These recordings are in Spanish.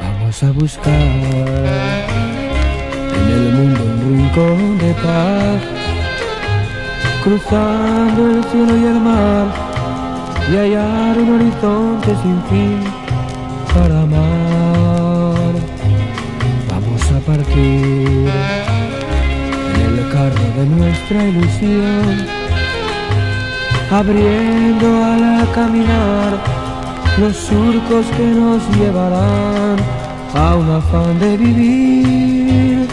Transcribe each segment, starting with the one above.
Vamos a buscar en el mundo un rincón de paz, cruzando el cielo y el mar y hallar un horizonte sin fin para amar. De nuestra ilusión, abriendo al caminar los surcos que nos llevarán a un afán de vivir.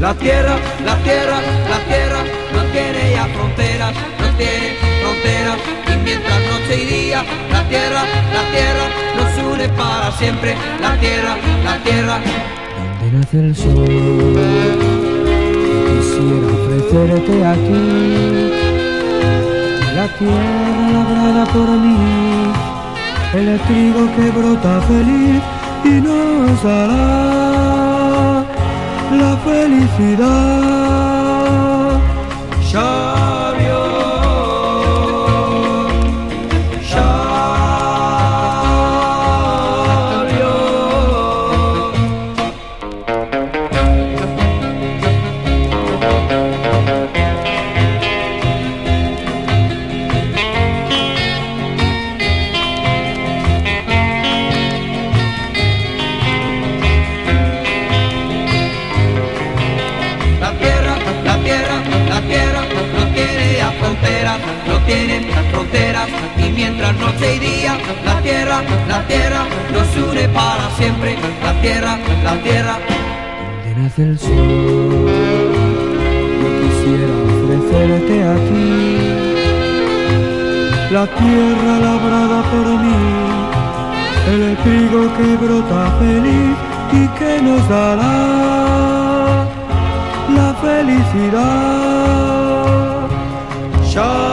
La tierra, la tierra, la tierra no tiene ya fronteras, no tiene fronteras. Y mientras noche y día, la tierra, la tierra nos une para siempre. La tierra, la tierra. Donde nace el sol, ofrecerte aquí. La tierra labrada por mí, el trigo que brota feliz y nos dará la felicidad. No tiene fronteras. Y mientras noche y día, la tierra, la tierra nos une para siempre. La tierra, la tierra. Donde nace el sol, yo quisiera ofrecerte aquí. La tierra labrada por mí, el trigo que brota feliz y que nos dará la felicidad. Shah